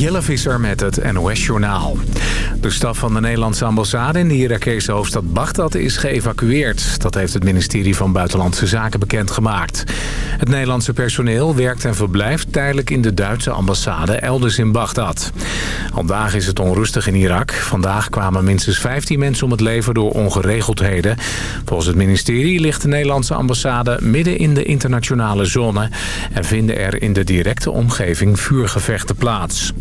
Jelle Visser met het NOS-journaal. De staf van de Nederlandse ambassade in de Irakese hoofdstad Bagdad is geëvacueerd. Dat heeft het ministerie van Buitenlandse Zaken bekendgemaakt. Het Nederlandse personeel werkt en verblijft tijdelijk in de Duitse ambassade elders in Bagdad. Vandaag is het onrustig in Irak. Vandaag kwamen minstens 15 mensen om het leven door ongeregeldheden. Volgens het ministerie ligt de Nederlandse ambassade midden in de internationale zone... en vinden er in de directe omgeving vuurgevechten plaats.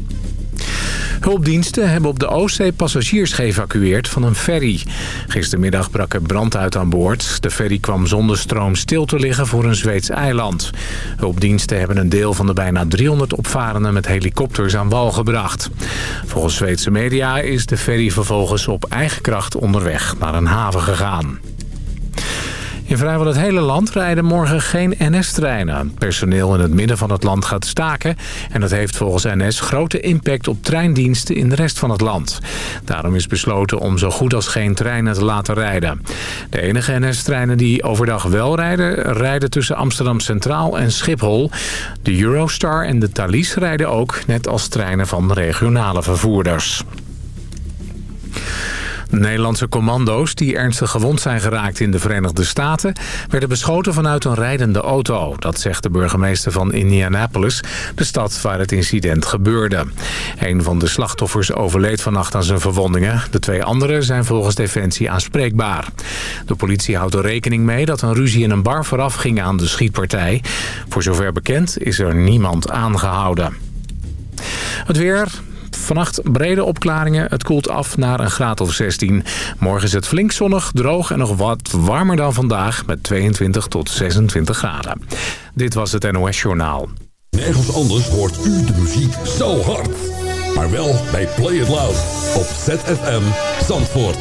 Hulpdiensten hebben op de Oostzee passagiers geëvacueerd van een ferry. Gistermiddag brak er brand uit aan boord. De ferry kwam zonder stroom stil te liggen voor een Zweeds eiland. Hulpdiensten hebben een deel van de bijna 300 opvarenden met helikopters aan wal gebracht. Volgens Zweedse media is de ferry vervolgens op eigen kracht onderweg naar een haven gegaan. In vrijwel het hele land rijden morgen geen NS-treinen. Personeel in het midden van het land gaat staken... en dat heeft volgens NS grote impact op treindiensten in de rest van het land. Daarom is besloten om zo goed als geen treinen te laten rijden. De enige NS-treinen die overdag wel rijden... rijden tussen Amsterdam Centraal en Schiphol. De Eurostar en de Thalys rijden ook, net als treinen van regionale vervoerders. Nederlandse commando's die ernstig gewond zijn geraakt in de Verenigde Staten... werden beschoten vanuit een rijdende auto. Dat zegt de burgemeester van Indianapolis, de stad waar het incident gebeurde. Een van de slachtoffers overleed vannacht aan zijn verwondingen. De twee anderen zijn volgens Defensie aanspreekbaar. De politie houdt er rekening mee dat een ruzie in een bar vooraf ging aan de schietpartij. Voor zover bekend is er niemand aangehouden. Het weer, Vannacht brede opklaringen. Het koelt af naar een graad of 16. Morgen is het flink zonnig, droog en nog wat warmer dan vandaag... met 22 tot 26 graden. Dit was het NOS Journaal. Nergens anders hoort u de muziek zo hard. Maar wel bij Play It Loud op ZFM Zandvoort.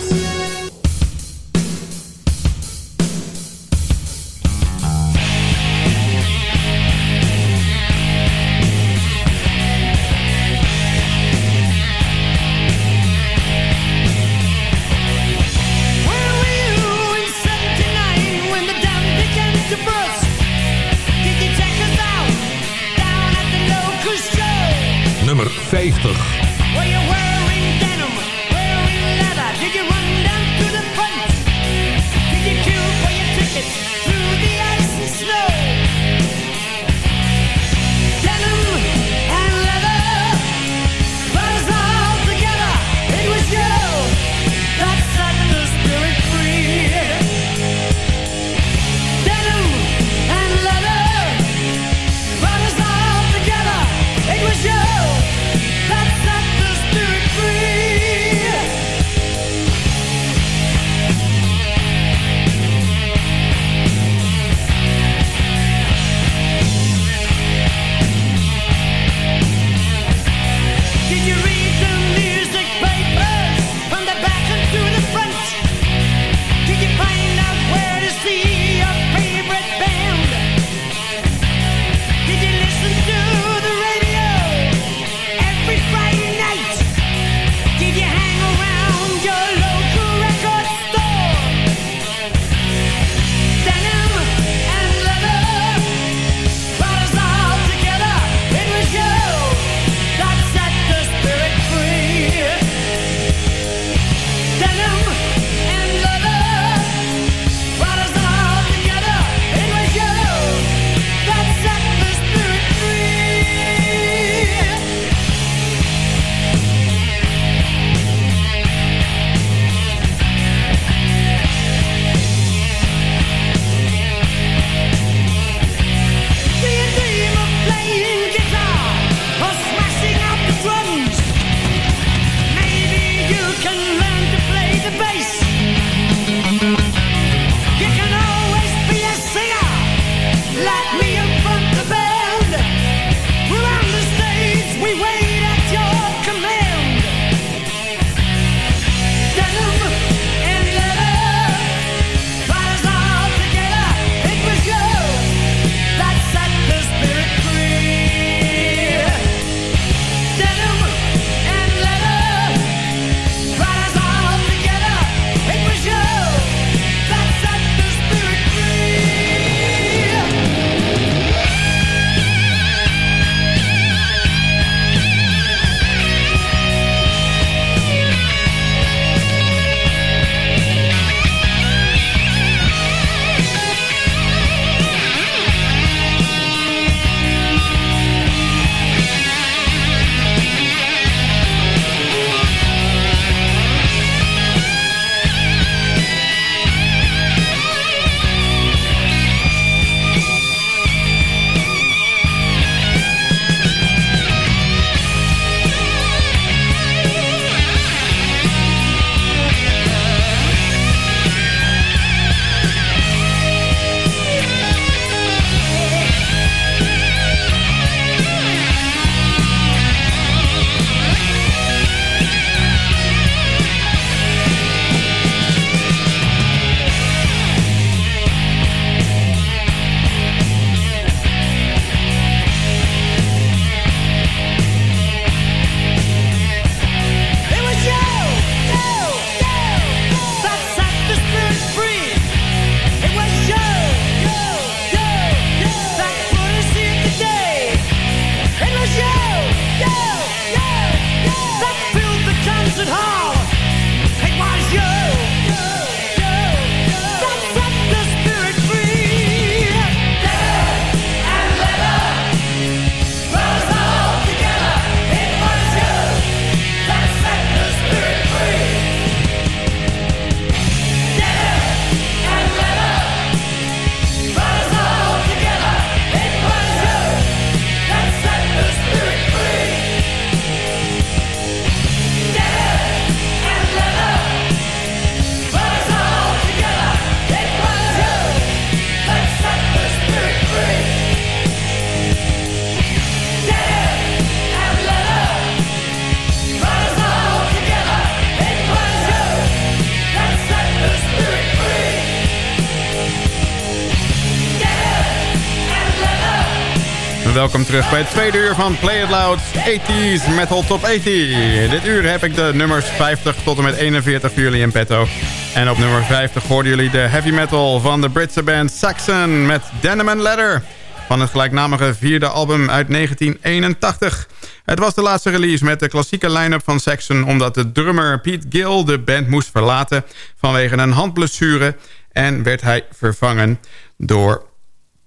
Welkom terug bij het tweede uur van Play It Loud 80s Metal Top 80. Dit uur heb ik de nummers 50 tot en met 41 voor jullie in petto. En op nummer 50 hoorden jullie de heavy metal van de Britse band Saxon met Denim and Leather van het gelijknamige vierde album uit 1981. Het was de laatste release met de klassieke line-up van Saxon... omdat de drummer Pete Gill de band moest verlaten vanwege een handblessure... en werd hij vervangen door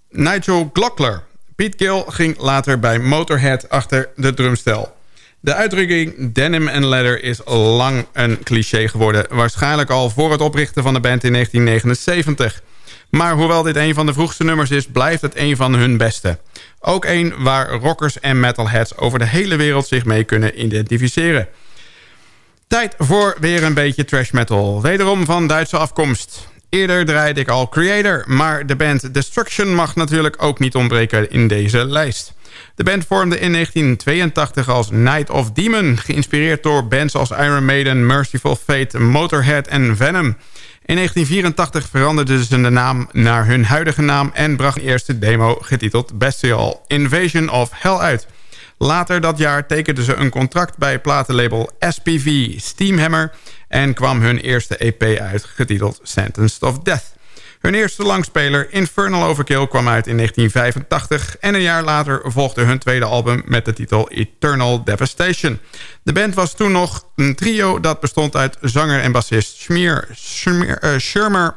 Nigel Glockler. Pete Gill ging later bij Motorhead achter de drumstel. De uitdrukking denim and leather is lang een cliché geworden. Waarschijnlijk al voor het oprichten van de band in 1979. Maar hoewel dit een van de vroegste nummers is, blijft het een van hun beste. Ook een waar rockers en metalheads over de hele wereld zich mee kunnen identificeren. Tijd voor weer een beetje trash metal. Wederom van Duitse afkomst. Eerder draaide ik al Creator, maar de band Destruction mag natuurlijk ook niet ontbreken in deze lijst. De band vormde in 1982 als Night of Demon... geïnspireerd door bands als Iron Maiden, Merciful Fate, Motorhead en Venom. In 1984 veranderden ze de naam naar hun huidige naam... en bracht de eerste demo getiteld Bestial Invasion of Hell uit... Later dat jaar tekenden ze een contract bij platenlabel SPV Steamhammer... en kwam hun eerste EP uit, getiteld Sentenced of Death. Hun eerste langspeler Infernal Overkill kwam uit in 1985... en een jaar later volgde hun tweede album met de titel Eternal Devastation. De band was toen nog een trio dat bestond uit zanger en bassist Schmier, Schmier, uh, Schirmer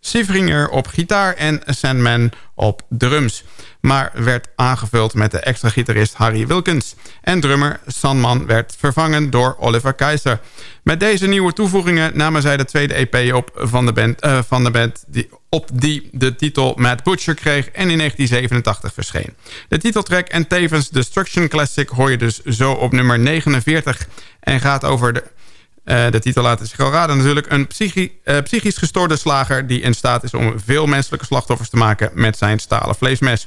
Sivringer op gitaar en Sandman op drums. Maar werd aangevuld met de extra gitarist Harry Wilkins. En drummer Sandman werd vervangen door Oliver Keizer. Met deze nieuwe toevoegingen namen zij de tweede EP op van de band, uh, van de band die, op die de titel Mad Butcher kreeg en in 1987 verscheen. De titeltrack en tevens Destruction Classic hoor je dus zo op nummer 49 en gaat over de uh, de titel laat zich al raden natuurlijk. Een psychi uh, psychisch gestoorde slager die in staat is om veel menselijke slachtoffers te maken met zijn stalen vleesmes.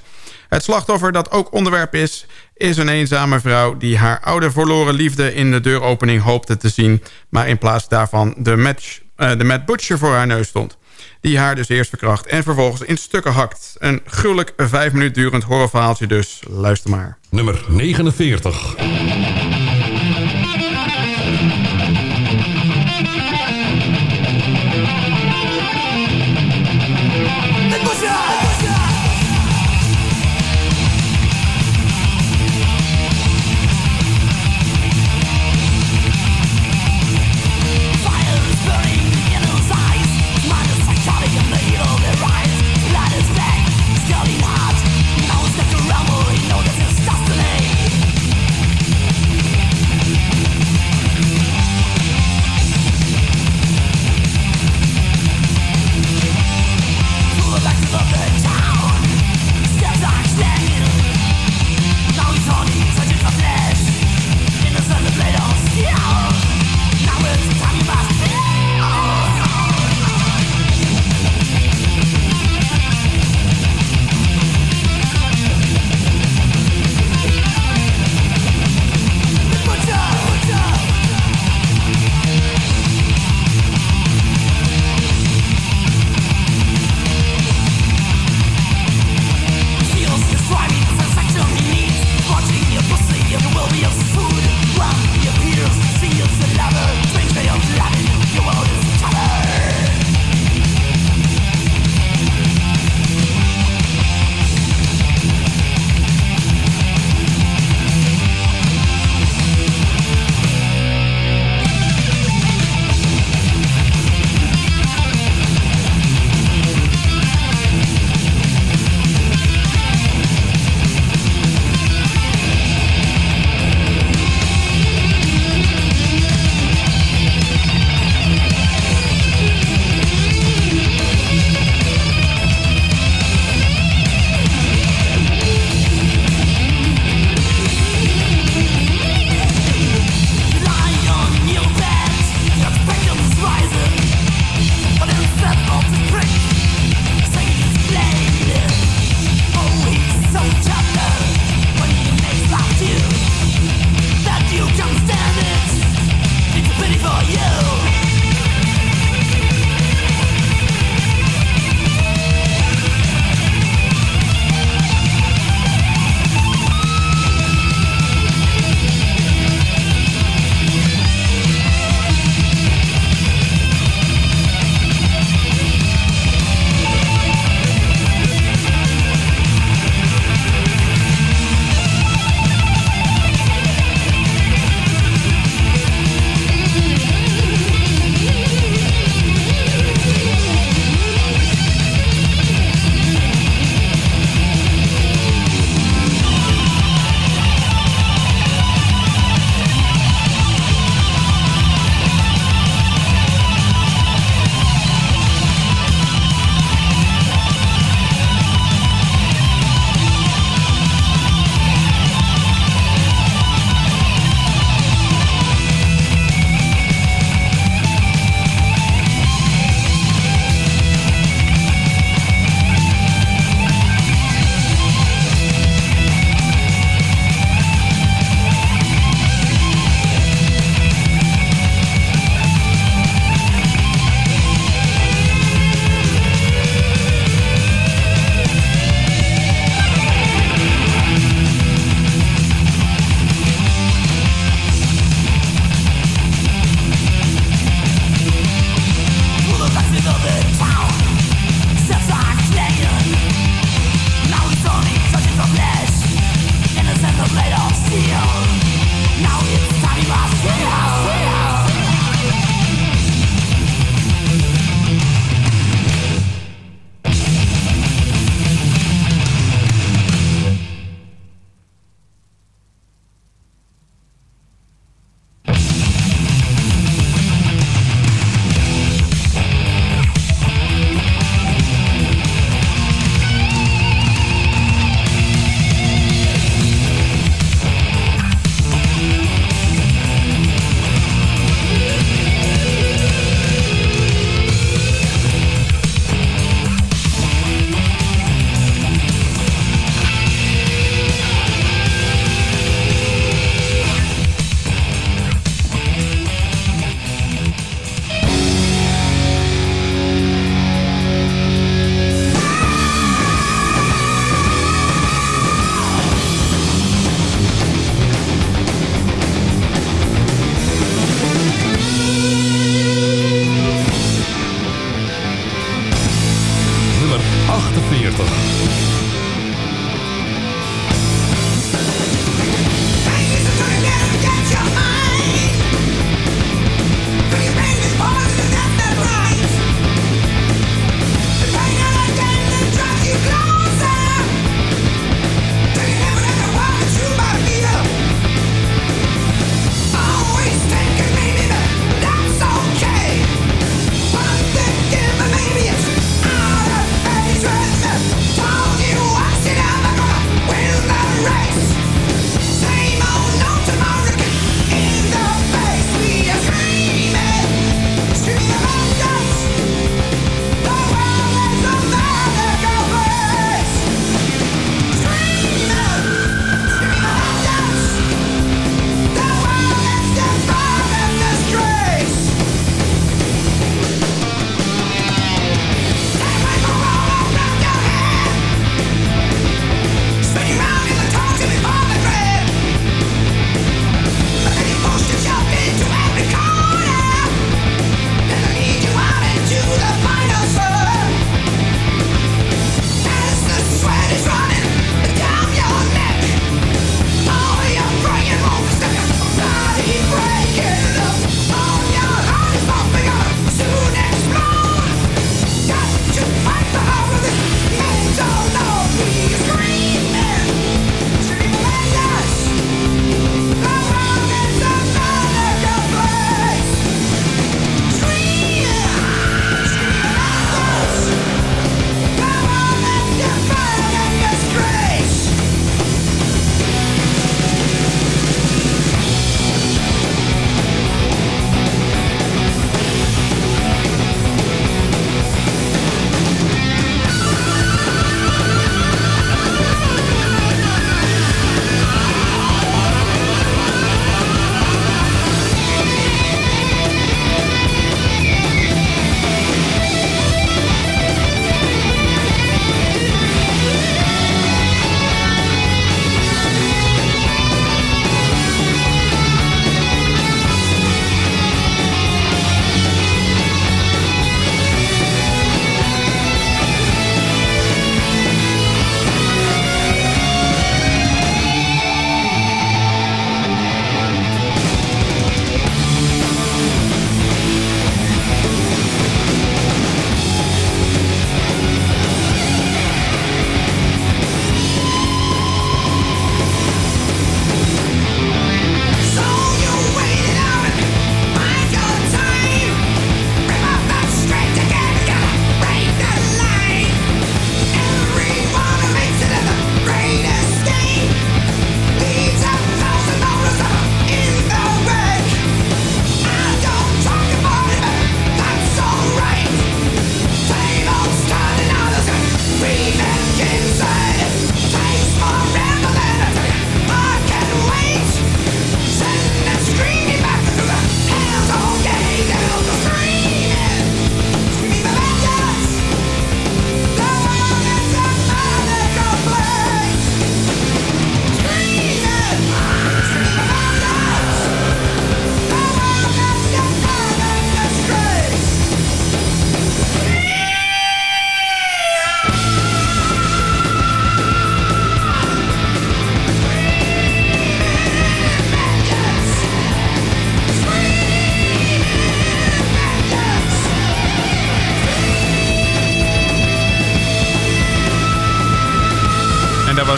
Het slachtoffer dat ook onderwerp is, is een eenzame vrouw die haar oude verloren liefde in de deuropening hoopte te zien, maar in plaats daarvan de, match, uh, de Butcher voor haar neus stond. Die haar dus eerst verkracht en vervolgens in stukken hakt. Een gruwelijk vijf minuten durend horrorverhaaltje dus. Luister maar. Nummer 49.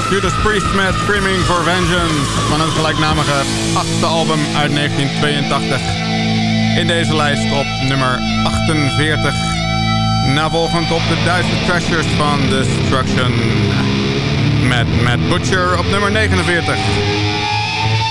Judas Priest met Screaming for Vengeance... van het gelijknamige achtste album uit 1982. In deze lijst op nummer 48. Navolgend op de Duitse Treasures van Destruction... met Matt Butcher op nummer 49.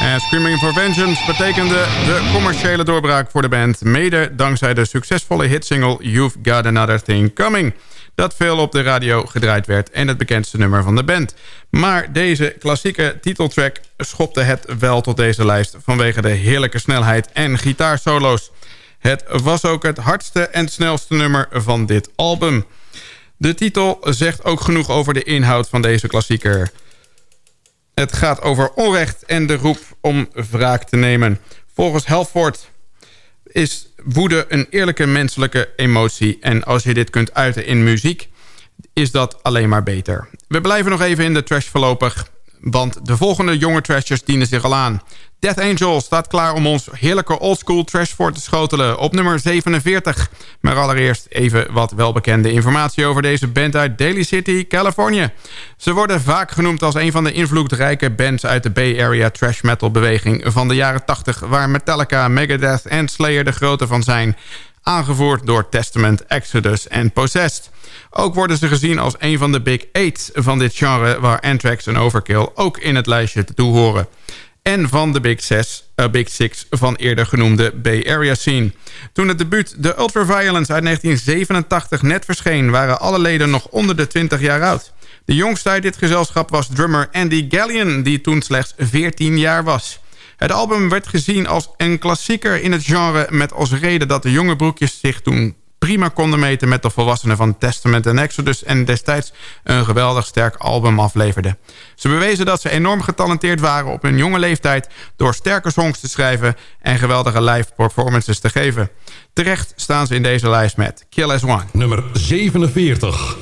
En Screaming for Vengeance betekende de commerciële doorbraak voor de band... mede dankzij de succesvolle hitsingle You've Got Another Thing Coming dat veel op de radio gedraaid werd en het bekendste nummer van de band. Maar deze klassieke titeltrack schopte het wel tot deze lijst... vanwege de heerlijke snelheid en gitaarsolo's. Het was ook het hardste en snelste nummer van dit album. De titel zegt ook genoeg over de inhoud van deze klassieker. Het gaat over onrecht en de roep om wraak te nemen. Volgens Helford is woede een eerlijke menselijke emotie. En als je dit kunt uiten in muziek, is dat alleen maar beter. We blijven nog even in de trash voorlopig. Want de volgende jonge trashers dienen zich al aan. Death Angel staat klaar om ons heerlijke oldschool trash voor te schotelen op nummer 47. Maar allereerst even wat welbekende informatie over deze band uit Daly City, Californië. Ze worden vaak genoemd als een van de invloedrijke bands uit de Bay Area trash metal beweging van de jaren 80... waar Metallica, Megadeth en Slayer de grote van zijn aangevoerd door Testament, Exodus en Possessed. Ook worden ze gezien als een van de Big Eight van dit genre... waar Anthrax en Overkill ook in het lijstje te horen. En van de Big, Six, uh, Big Six van eerder genoemde Bay Area scene. Toen het debuut The Ultraviolence uit 1987 net verscheen... waren alle leden nog onder de 20 jaar oud. De jongste uit dit gezelschap was drummer Andy Gallion... die toen slechts 14 jaar was... Het album werd gezien als een klassieker in het genre... met als reden dat de jonge broekjes zich toen prima konden meten met de volwassenen van Testament en Exodus... en destijds een geweldig sterk album afleverden. Ze bewezen dat ze enorm getalenteerd waren op hun jonge leeftijd... door sterke songs te schrijven en geweldige live performances te geven. Terecht staan ze in deze lijst met Kill As One. Nummer 47.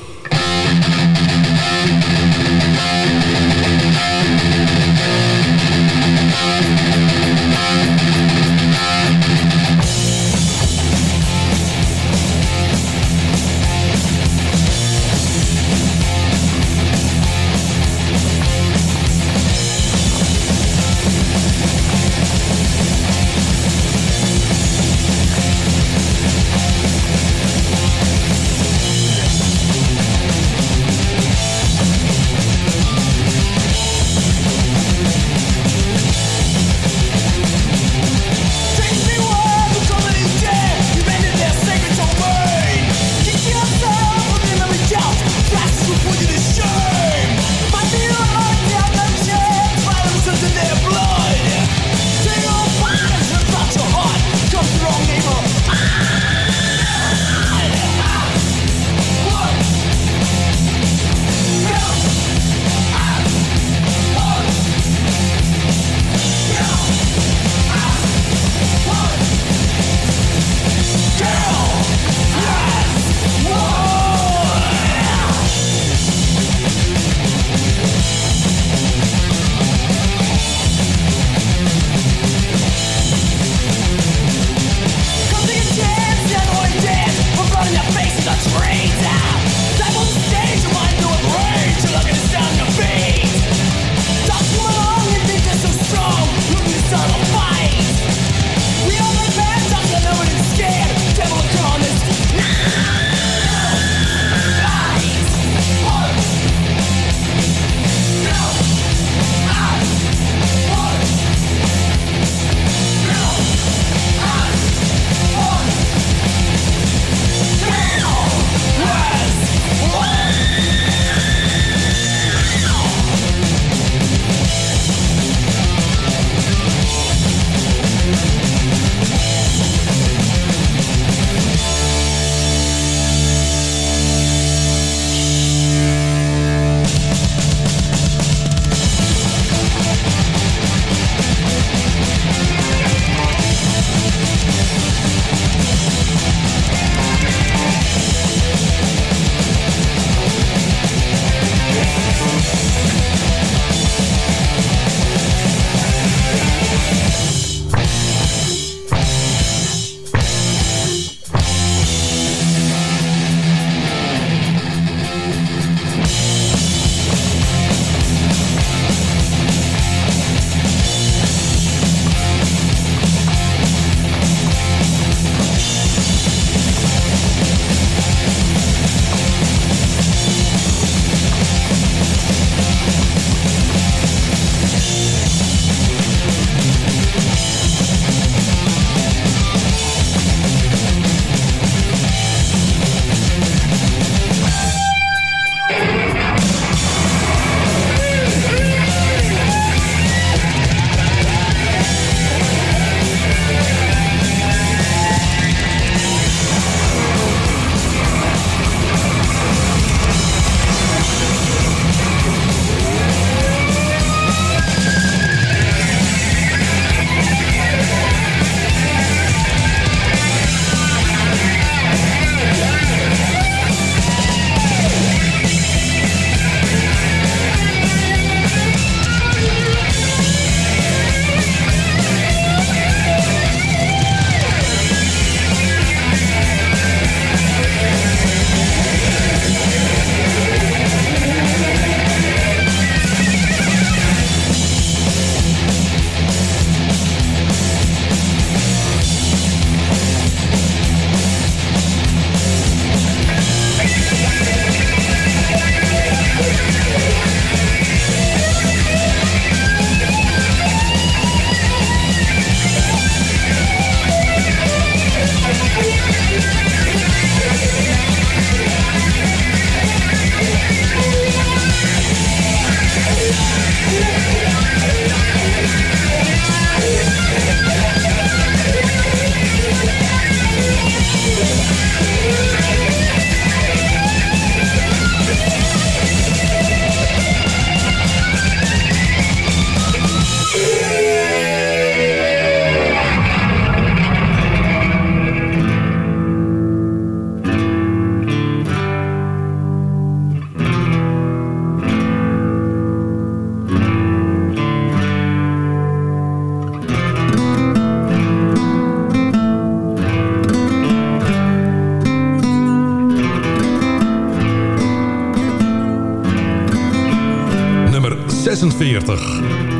46.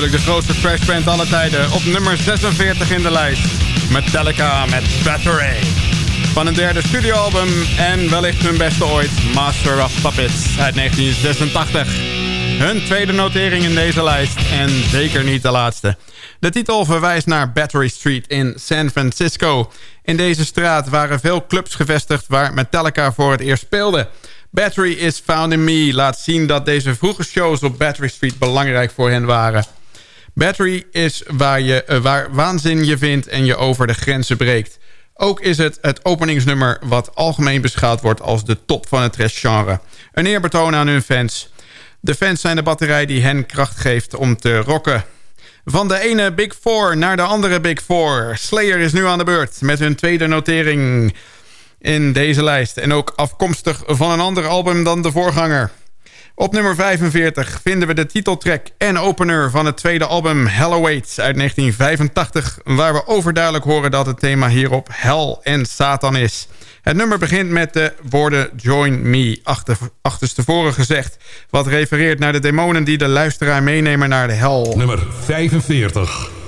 Natuurlijk de grootste trashband alle tijden. Op nummer 46 in de lijst. Metallica met Battery. Van een derde studioalbum en wellicht hun beste ooit. Master of Puppets uit 1986. Hun tweede notering in deze lijst en zeker niet de laatste. De titel verwijst naar Battery Street in San Francisco. In deze straat waren veel clubs gevestigd waar Metallica voor het eerst speelde. Battery is Found in Me laat zien dat deze vroege shows op Battery Street belangrijk voor hen waren. Battery is waar, je, uh, waar waanzin je vindt en je over de grenzen breekt. Ook is het het openingsnummer wat algemeen beschouwd wordt als de top van het trashgenre. Een eerbetoon aan hun fans. De fans zijn de batterij die hen kracht geeft om te rocken. Van de ene Big Four naar de andere Big Four. Slayer is nu aan de beurt met hun tweede notering in deze lijst. En ook afkomstig van een ander album dan de voorganger. Op nummer 45 vinden we de titeltrack en opener van het tweede album Halloween uit 1985... waar we overduidelijk horen dat het thema hierop hel en Satan is. Het nummer begint met de woorden Join Me, achter, achterstevoren gezegd... wat refereert naar de demonen die de luisteraar meenemen naar de hel. Nummer 45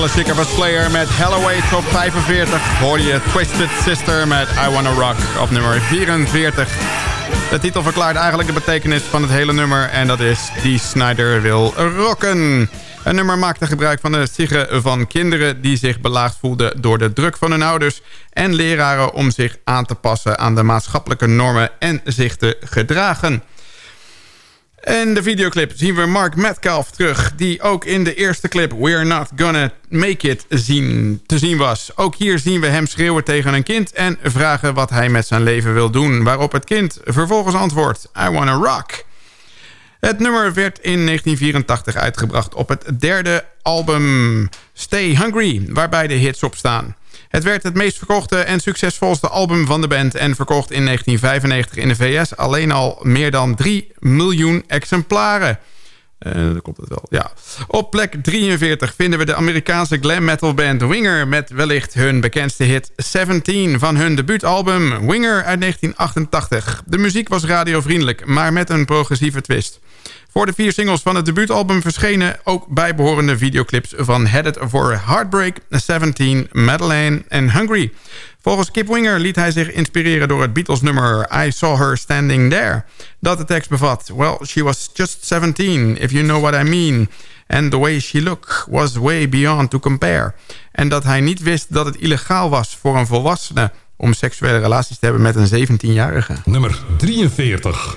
klassieker was Slayer met Halloween top 45. Hoor je Twisted Sister met I Wanna Rock op nummer 44. De titel verklaart eigenlijk de betekenis van het hele nummer... en dat is Die Snyder wil rocken. Een nummer maakte gebruik van de siggen van kinderen... die zich belaagd voelden door de druk van hun ouders... en leraren om zich aan te passen aan de maatschappelijke normen... en zich te gedragen. In de videoclip zien we Mark Metcalf terug... die ook in de eerste clip We're Not Gonna Make It zien, te zien was. Ook hier zien we hem schreeuwen tegen een kind... en vragen wat hij met zijn leven wil doen... waarop het kind vervolgens antwoordt... I wanna rock. Het nummer werd in 1984 uitgebracht op het derde album Stay Hungry... waarbij de hits op staan. Het werd het meest verkochte en succesvolste album van de band... en verkocht in 1995 in de VS alleen al meer dan 3 miljoen exemplaren. Dan komt het wel, ja. Op plek 43 vinden we de Amerikaanse glam metal band Winger... met wellicht hun bekendste hit 17 van hun debuutalbum Winger uit 1988. De muziek was radiovriendelijk, maar met een progressieve twist. Voor de vier singles van het debuutalbum verschenen ook bijbehorende videoclips van Headed for Heartbreak, 17, Madeleine en Hungry. Volgens Kip Winger liet hij zich inspireren door het Beatles-nummer I Saw Her Standing There. Dat de tekst bevat, Well, she was just 17, if you know what I mean. And the way she looked was way beyond to compare. En dat hij niet wist dat het illegaal was voor een volwassene... om seksuele relaties te hebben met een 17-jarige. Nummer 43.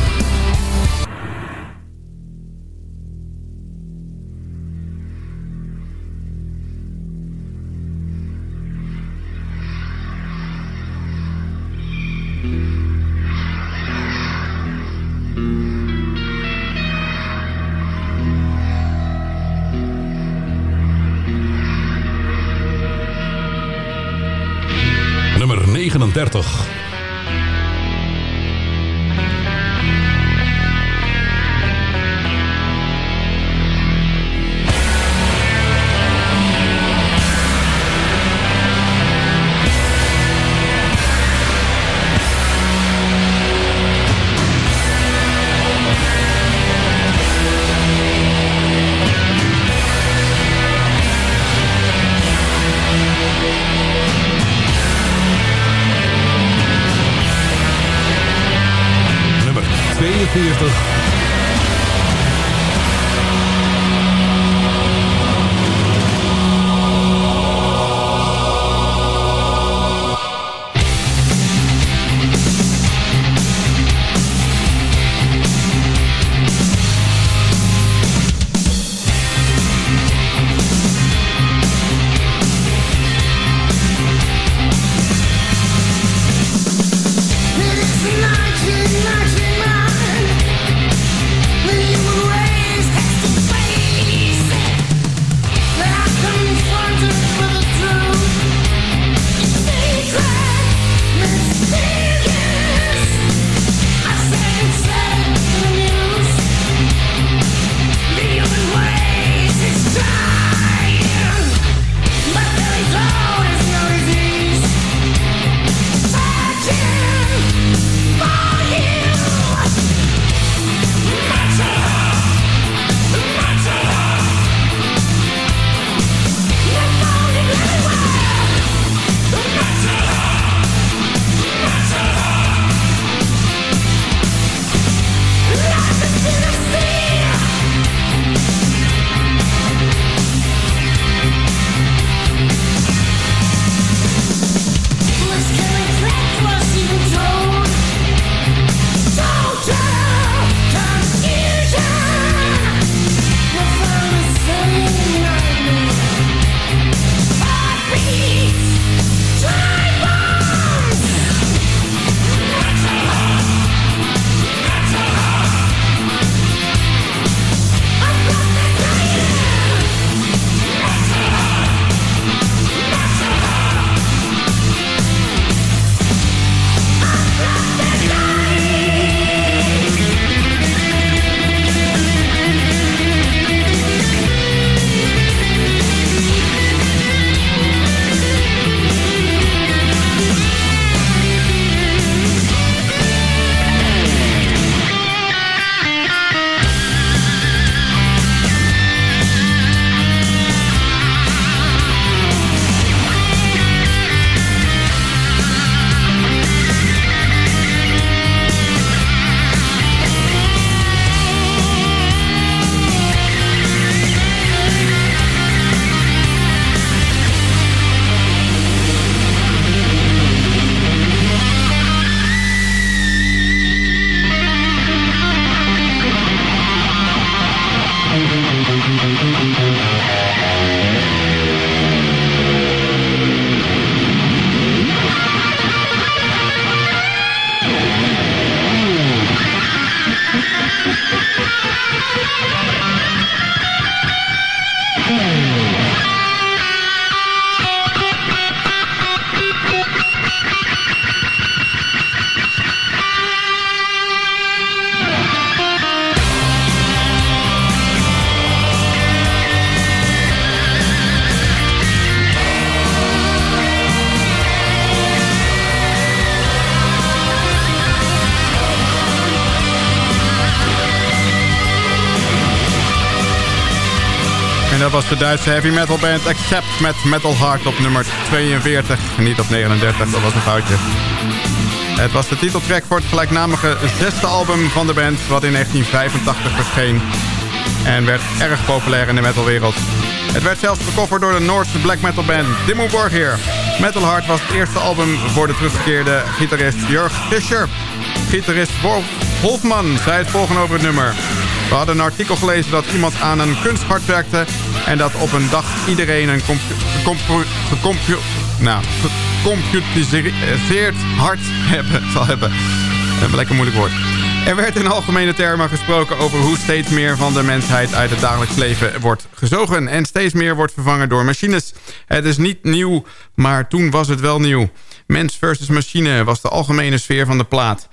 39. De Duitse heavy metal band Accept met Metal Heart op nummer 42. Niet op 39, dat was een foutje. Het was de titeltrack voor het gelijknamige zesde album van de band... wat in 1985 verscheen. En werd erg populair in de metalwereld. Het werd zelfs gecoverd door de Noordse black metal band Dimmu Borgir. Metal Heart was het eerste album voor de teruggekeerde gitarist Jörg Fischer. Gitarist Wolf Hofman zei het volgende over het nummer. We hadden een artikel gelezen dat iemand aan een kunsthart werkte... en dat op een dag iedereen een gecompu nou, hart hebben, zal hebben. Een lekker moeilijk woord. Er werd in algemene termen gesproken over hoe steeds meer van de mensheid uit het dagelijks leven wordt gezogen en steeds meer wordt vervangen door machines. Het is niet nieuw, maar toen was het wel nieuw. Mens versus machine was de algemene sfeer van de plaat.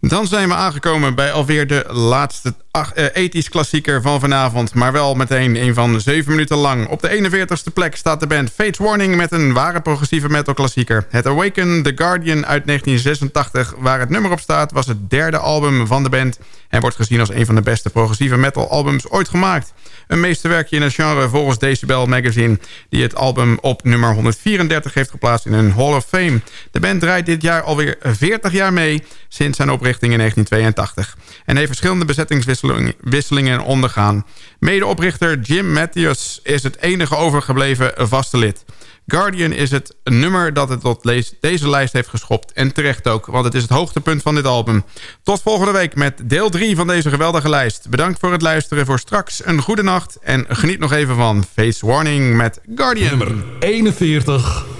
Dan zijn we aangekomen bij alweer de laatste uh, ethisch klassieker van vanavond. Maar wel meteen een van zeven minuten lang. Op de 41ste plek staat de band Fates Warning met een ware progressieve metal klassieker. Het Awaken The Guardian uit 1986, waar het nummer op staat... was het derde album van de band... en wordt gezien als een van de beste progressieve metal albums ooit gemaakt. Een meesterwerkje in het genre volgens Decibel Magazine... die het album op nummer 134 heeft geplaatst in een Hall of Fame. De band draait dit jaar alweer 40 jaar mee... sinds zijn oprichting in 1982. En heeft verschillende bezettingswisselingen ondergaan. Medeoprichter Jim Matthews is het enige overgebleven vaste lid. Guardian is het nummer dat het tot deze lijst heeft geschopt. En terecht ook, want het is het hoogtepunt van dit album. Tot volgende week met deel 3 van deze geweldige lijst. Bedankt voor het luisteren voor straks. Een goede nacht en geniet nog even van Face Warning met Guardian. Nummer 41.